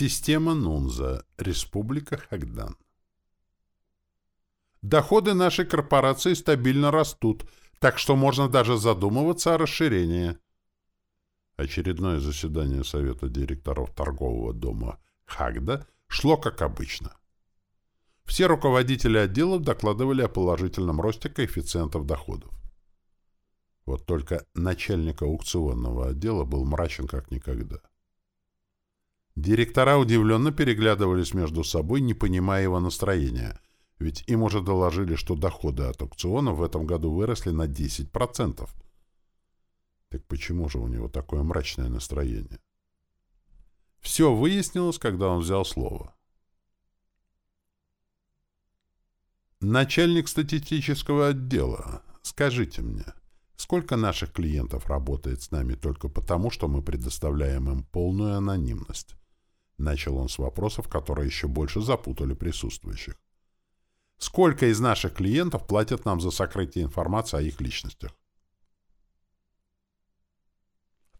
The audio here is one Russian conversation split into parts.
Система Нунза. Республика Хагдан. Доходы нашей корпорации стабильно растут, так что можно даже задумываться о расширении. Очередное заседание Совета директоров торгового дома Хагда шло как обычно. Все руководители отделов докладывали о положительном росте коэффициентов доходов. Вот только начальник аукционного отдела был мрачен как никогда. Директора удивленно переглядывались между собой, не понимая его настроения, ведь им уже доложили, что доходы от аукционов в этом году выросли на 10%. Так почему же у него такое мрачное настроение? Все выяснилось, когда он взял слово. Начальник статистического отдела, скажите мне, сколько наших клиентов работает с нами только потому, что мы предоставляем им полную анонимность? Начал он с вопросов, которые еще больше запутали присутствующих. Сколько из наших клиентов платят нам за сокрытие информации о их личностях?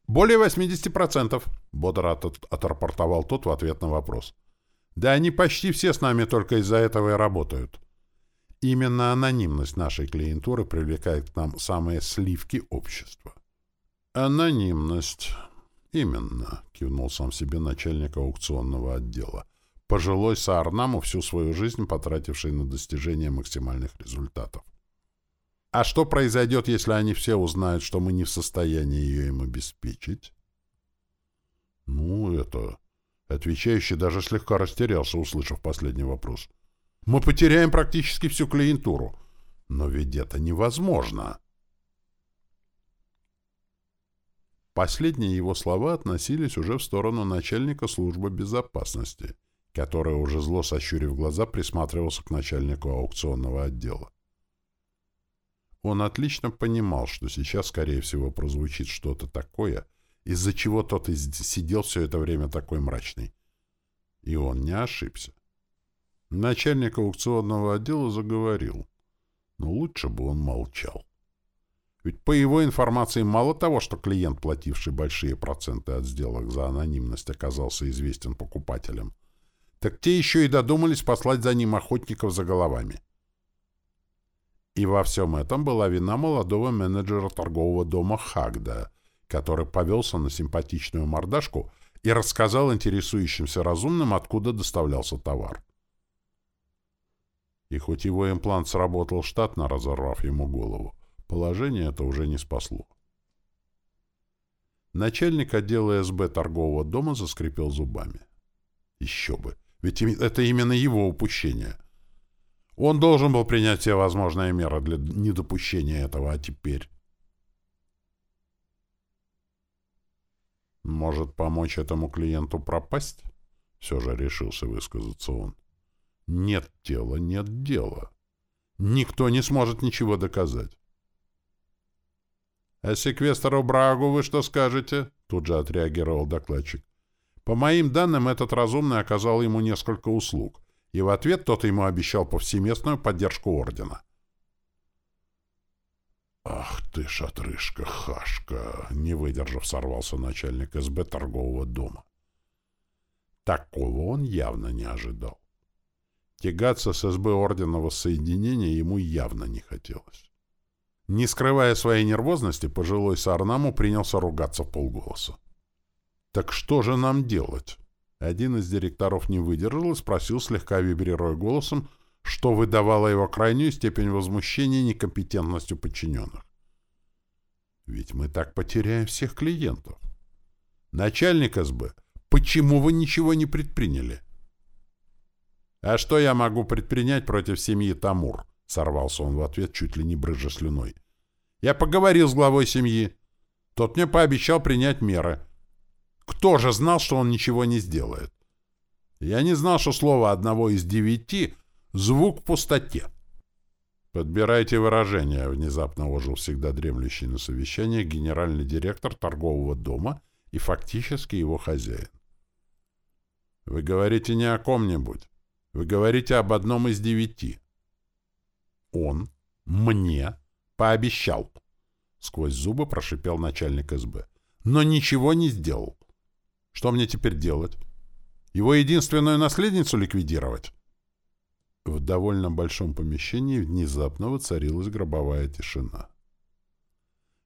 Более 80%, бодро от отрапортовал тот в ответ на вопрос. Да они почти все с нами только из-за этого и работают. Именно анонимность нашей клиентуры привлекает к нам самые сливки общества. Анонимность. Именно, кивнул сам себе начальник аукционного отдела. Пожилой Саарнаму всю свою жизнь потративший на достижение максимальных результатов. А что произойдет, если они все узнают, что мы не в состоянии ее им обеспечить? Ну, это... Отвечающий даже слегка растерялся, услышав последний вопрос. Мы потеряем практически всю клиентуру. Но ведь это невозможно. Последние его слова относились уже в сторону начальника службы безопасности, который уже зло сощурив глаза присматривался к начальнику аукционного отдела. Он отлично понимал, что сейчас, скорее всего, прозвучит что-то такое, из-за чего тот и сидел все это время такой мрачный. И он не ошибся. Начальник аукционного отдела заговорил, но лучше бы он молчал. Ведь по его информации мало того, что клиент, плативший большие проценты от сделок за анонимность, оказался известен покупателям, так те еще и додумались послать за ним охотников за головами. И во всем этом была вина молодого менеджера торгового дома Хагда, который повелся на симпатичную мордашку и рассказал интересующимся разумным, откуда доставлялся товар. И хоть его имплант сработал штатно, разорвав ему голову, положение это уже не спасло. Начальник отдела СБ торгового дома заскрипел зубами. Еще бы, ведь это именно его упущение. Он должен был принять все возможные меры для недопущения этого, а теперь... Может, помочь этому клиенту пропасть? Все же решился высказаться он. Нет тела, нет дела. Никто не сможет ничего доказать. «А секвестору Брагу вы что скажете?» — тут же отреагировал докладчик. «По моим данным, этот разумный оказал ему несколько услуг, и в ответ тот ему обещал повсеместную поддержку ордена». «Ах ты ж отрыжка, хашка!» — не выдержав, сорвался начальник СБ торгового дома. Такого он явно не ожидал. Тягаться с СБ Ордена Соединения ему явно не хотелось. Не скрывая своей нервозности, пожилой Сарнаму принялся ругаться в полголоса. «Так что же нам делать?» Один из директоров не выдержал и спросил, слегка вибрируя голосом, что выдавало его крайнюю степень возмущения некомпетентностью подчиненных. «Ведь мы так потеряем всех клиентов. Начальник СБ, почему вы ничего не предприняли?» «А что я могу предпринять против семьи Тамур?» — сорвался он в ответ, чуть ли не брызжа слюной. «Я поговорил с главой семьи. Тот мне пообещал принять меры. Кто же знал, что он ничего не сделает? Я не знал, что слово одного из девяти — звук в пустоте». «Подбирайте выражения», — внезапно ожил всегда дремлющий на совещании генеральный директор торгового дома и фактически его хозяин. «Вы говорите не о ком-нибудь. Вы говорите об одном из девяти. Он мне пообещал. Сквозь зубы прошипел начальник СБ. Но ничего не сделал. Что мне теперь делать? Его единственную наследницу ликвидировать? В довольно большом помещении внезапно воцарилась гробовая тишина.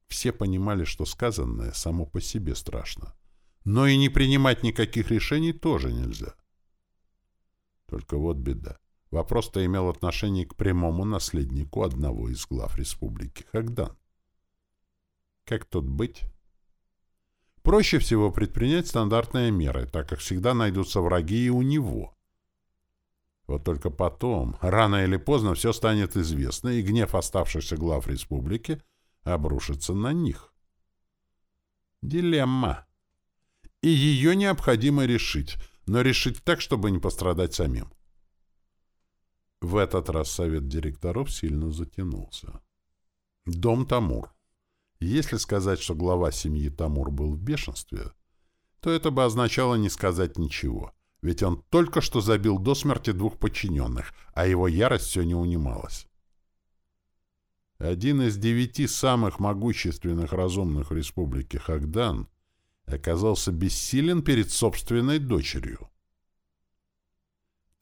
Все понимали, что сказанное само по себе страшно. Но и не принимать никаких решений тоже нельзя. Только вот беда. Вопрос-то имел отношение к прямому наследнику одного из глав республики Хагдан. Как тут быть? Проще всего предпринять стандартные меры, так как всегда найдутся враги и у него. Вот только потом, рано или поздно, все станет известно, и гнев оставшихся глав республики обрушится на них. Дилемма. И ее необходимо решить, но решить так, чтобы не пострадать самим. В этот раз совет директоров сильно затянулся. Дом Тамур. Если сказать, что глава семьи Тамур был в бешенстве, то это бы означало не сказать ничего, ведь он только что забил до смерти двух подчиненных, а его ярость все не унималась. Один из девяти самых могущественных разумных в республике Хагдан оказался бессилен перед собственной дочерью.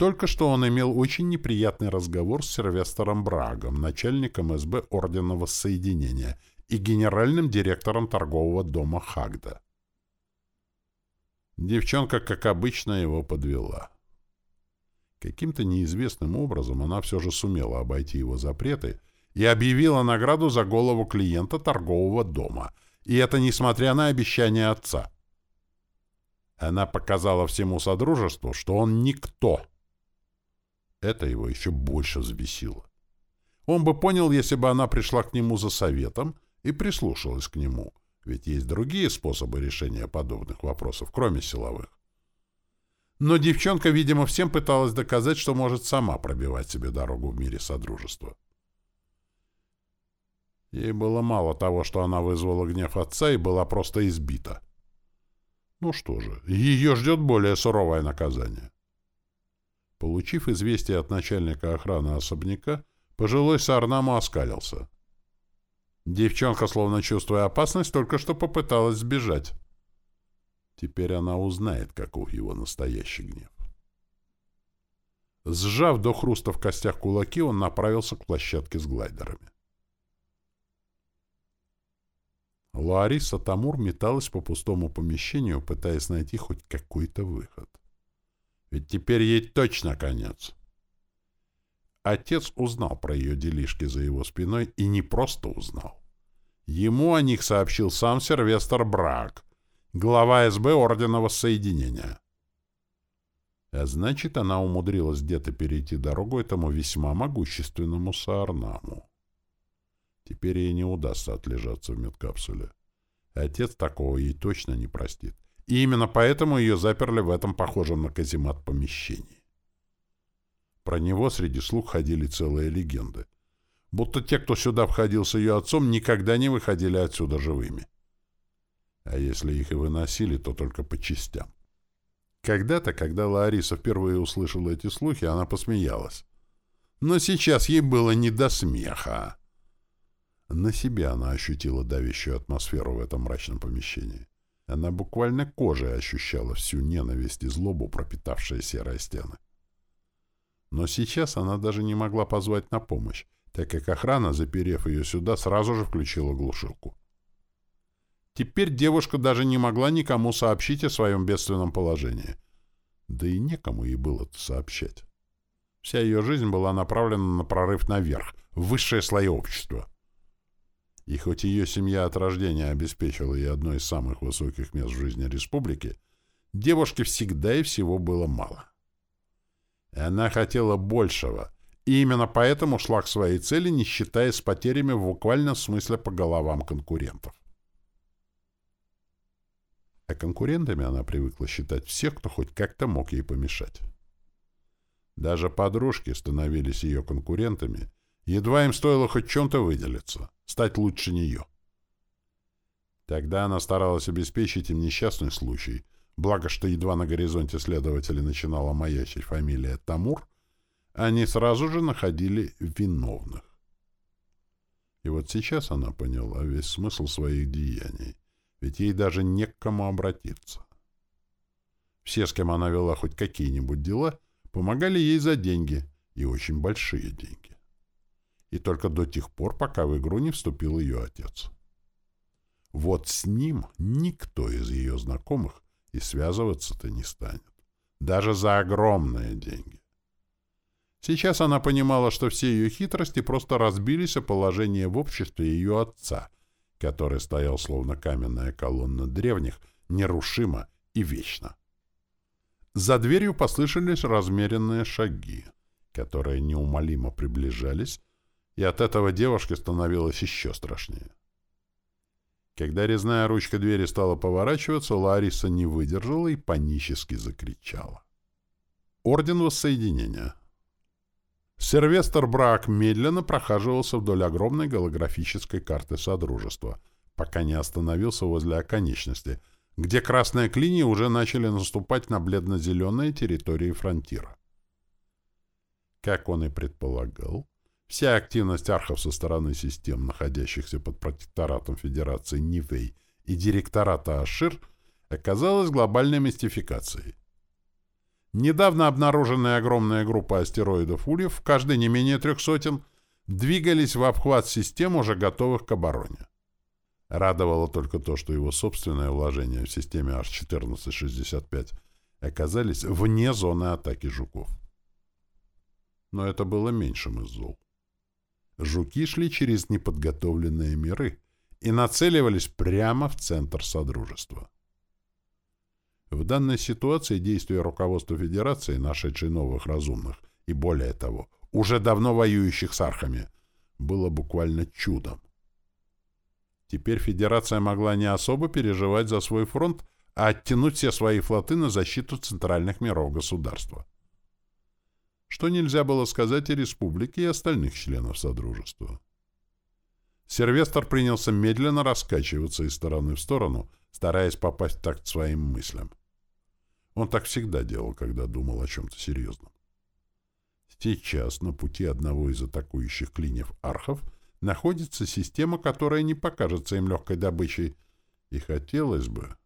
Только что он имел очень неприятный разговор с Сервестором Брагом, начальником СБ Ордена Воссоединения, и генеральным директором торгового дома Хагда. Девчонка, как обычно, его подвела. Каким-то неизвестным образом она все же сумела обойти его запреты и объявила награду за голову клиента торгового дома, и это несмотря на обещание отца. Она показала всему Содружеству, что он никто. Это его еще больше взбесило. Он бы понял, если бы она пришла к нему за советом и прислушалась к нему, ведь есть другие способы решения подобных вопросов, кроме силовых. Но девчонка, видимо, всем пыталась доказать, что может сама пробивать себе дорогу в мире Содружества. Ей было мало того, что она вызвала гнев отца и была просто избита. Ну что же, ее ждет более суровое наказание. Получив известие от начальника охраны особняка, пожилой Сарнаму оскалился — Девчонка, словно чувствуя опасность, только что попыталась сбежать. Теперь она узнает, каков его настоящий гнев. Сжав до хруста в костях кулаки, он направился к площадке с глайдерами. Лариса Тамур металась по пустому помещению, пытаясь найти хоть какой-то выход. Ведь теперь ей точно конец. Отец узнал про ее делишки за его спиной и не просто узнал. Ему о них сообщил сам Сервестр Брак, глава СБ Ордена Воссоединения. А значит, она умудрилась где-то перейти дорогу этому весьма могущественному Саарнаму. Теперь ей не удастся отлежаться в медкапсуле. Отец такого ей точно не простит. И именно поэтому ее заперли в этом похожем на каземат помещении. Про него среди слуг ходили целые легенды. Будто те, кто сюда входил с ее отцом, никогда не выходили отсюда живыми. А если их и выносили, то только по частям. Когда-то, когда Лариса впервые услышала эти слухи, она посмеялась. Но сейчас ей было не до смеха. На себе она ощутила давящую атмосферу в этом мрачном помещении. Она буквально кожей ощущала всю ненависть и злобу, пропитавшие серые стены. Но сейчас она даже не могла позвать на помощь, так как охрана, заперев ее сюда, сразу же включила глушилку. Теперь девушка даже не могла никому сообщить о своем бедственном положении. Да и некому ей было сообщать. Вся ее жизнь была направлена на прорыв наверх, в высшие слои общества. И хоть ее семья от рождения обеспечила ей одно из самых высоких мест в жизни республики, девушке всегда и всего было мало. Она хотела большего, и именно поэтому шла к своей цели, не считаясь потерями в буквальном смысле по головам конкурентов. А конкурентами она привыкла считать всех, кто хоть как-то мог ей помешать. Даже подружки становились ее конкурентами, едва им стоило хоть чем-то выделиться, стать лучше нее. Тогда она старалась обеспечить им несчастный случай — Благо, что едва на горизонте следователя начинала маячить фамилия Тамур, они сразу же находили виновных. И вот сейчас она поняла весь смысл своих деяний, ведь ей даже не к кому обратиться. Все, с кем она вела хоть какие-нибудь дела, помогали ей за деньги, и очень большие деньги. И только до тех пор, пока в игру не вступил ее отец. Вот с ним никто из ее знакомых и связываться-то не станет. Даже за огромные деньги. Сейчас она понимала, что все ее хитрости просто разбились о положение в обществе ее отца, который стоял словно каменная колонна древних, нерушимо и вечно. За дверью послышались размеренные шаги, которые неумолимо приближались, и от этого девушке становилось еще страшнее. Когда резная ручка двери стала поворачиваться, Лариса не выдержала и панически закричала. Орден воссоединения. Сервестр Брак медленно прохаживался вдоль огромной голографической карты Содружества, пока не остановился возле оконечности, где красные клинии уже начали наступать на бледно-зеленые территории фронтира. Как он и предполагал, вся активность архов со стороны систем, находящихся под протекторатом Федерации Нивей и директората Ашир, оказалась глобальной мистификацией. Недавно обнаруженная огромная группа астероидов Ульев, каждый не менее трех сотен, двигались в обхват систем, уже готовых к обороне. Радовало только то, что его собственные вложения в системе H1465 оказались вне зоны атаки жуков. Но это было меньшим из зол. Жуки шли через неподготовленные миры и нацеливались прямо в центр Содружества. В данной ситуации действия руководства Федерации, нашедшей новых разумных, и более того, уже давно воюющих с архами, было буквально чудом. Теперь Федерация могла не особо переживать за свой фронт, а оттянуть все свои флоты на защиту центральных миров государства. Что нельзя было сказать и республике, и остальных членов Содружества. Сервестр принялся медленно раскачиваться из стороны в сторону, стараясь попасть в такт своим мыслям. Он так всегда делал, когда думал о чем-то серьезном. Сейчас на пути одного из атакующих клиньев архов — находится система, которая не покажется им легкой добычей. И хотелось бы,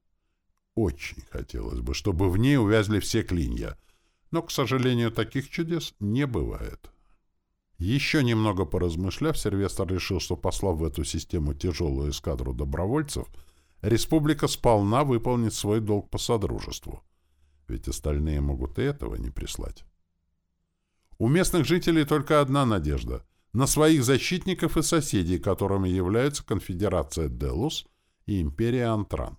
очень хотелось бы, чтобы в ней увязли все клинья. Но, к сожалению, таких чудес не бывает. Еще немного поразмышляв, Сервестр решил, что, послав в эту систему тяжелую эскадру добровольцев, республика сполна выполнит свой долг по содружеству. Ведь остальные могут и этого не прислать. У местных жителей только одна надежда — на своих защитников и соседей, которыми являются Конфедерация Делус и Империя Антран.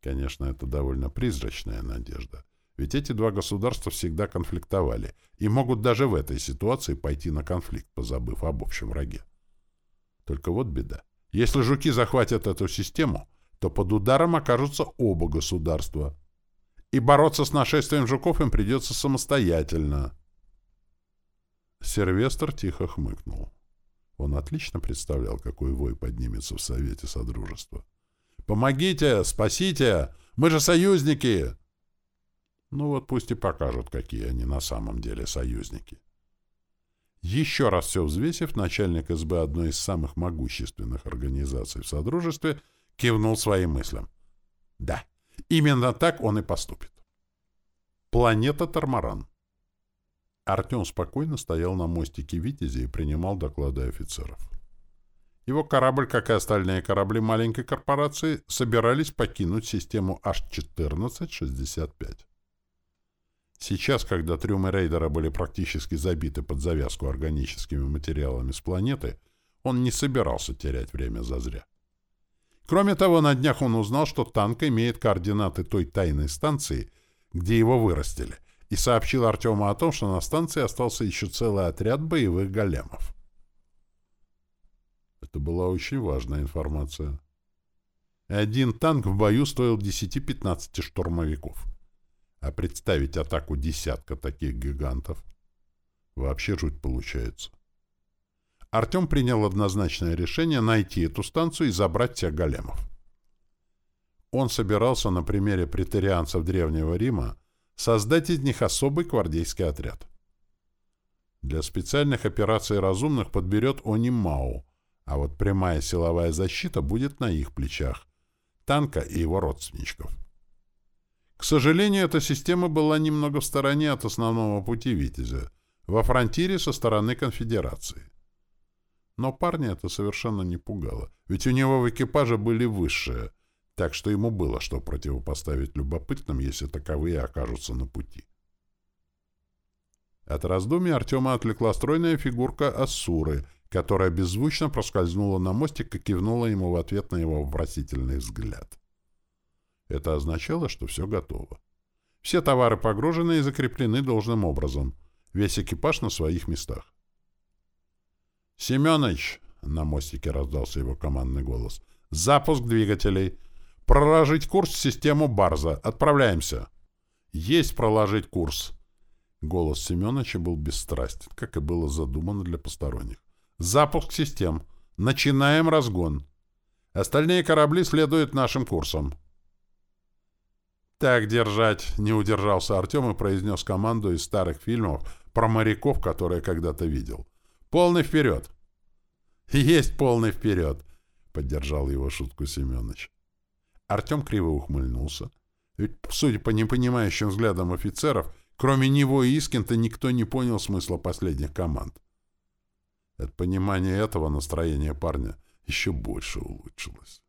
Конечно, это довольно призрачная надежда, ведь эти два государства всегда конфликтовали и могут даже в этой ситуации пойти на конфликт, позабыв об общем враге. Только вот беда. Если жуки захватят эту систему, то под ударом окажутся оба государства. И бороться с нашествием жуков им придется самостоятельно. Сервестр тихо хмыкнул. Он отлично представлял, какой вой поднимется в Совете Содружества. «Помогите! Спасите! Мы же союзники!» Ну вот пусть и покажут, какие они на самом деле союзники. Еще раз все взвесив, начальник СБ одной из самых могущественных организаций в Содружестве кивнул своим мыслям. Да, именно так он и поступит. Планета Тормаран. Артем спокойно стоял на мостике «Витязи» и принимал доклады офицеров. Его корабль, как и остальные корабли маленькой корпорации, собирались покинуть систему H1465. Сейчас, когда трюмы рейдера были практически забиты под завязку органическими материалами с планеты, он не собирался терять время зазря. Кроме того, на днях он узнал, что танк имеет координаты той тайной станции, где его вырастили — и сообщил Артему о том, что на станции остался еще целый отряд боевых големов. Это была очень важная информация. Один танк в бою стоил 10-15 штурмовиков. А представить атаку десятка таких гигантов вообще жуть получается. Артем принял однозначное решение найти эту станцию и забрать всех големов. Он собирался на примере претерианцев Древнего Рима создать из них особый гвардейский отряд. Для специальных операций разумных подберет Онимау, а вот прямая силовая защита будет на их плечах, танка и его родственничков. К сожалению, эта система была немного в стороне от основного пути «Витязя», во фронтире со стороны конфедерации. Но парня это совершенно не пугало, ведь у него в экипаже были высшие, так что ему было что противопоставить любопытным, если таковые окажутся на пути. От раздумий Артема отвлекла стройная фигурка Ассуры, которая беззвучно проскользнула на мостик и кивнула ему в ответ на его вопросительный взгляд. Это означало, что все готово. Все товары погружены и закреплены должным образом. Весь экипаж на своих местах. «Семёныч!» — на мостике раздался его командный голос. «Запуск двигателей! Проложить курс в систему Барза! Отправляемся!» «Есть проложить курс!» Голос Семёныча был бесстрастен, как и было задумано для посторонних. «Запуск систем! Начинаем разгон! Остальные корабли следуют нашим курсом!» «Так держать!» — не удержался Артем и произнес команду из старых фильмов про моряков, которые когда-то видел. «Полный вперед!» «Есть полный вперед!» — поддержал его шутку Семенович. Артем криво ухмыльнулся. Ведь, судя по непонимающим взглядам офицеров, кроме него и Искента никто не понял смысла последних команд. От понимания этого настроение парня еще больше улучшилось.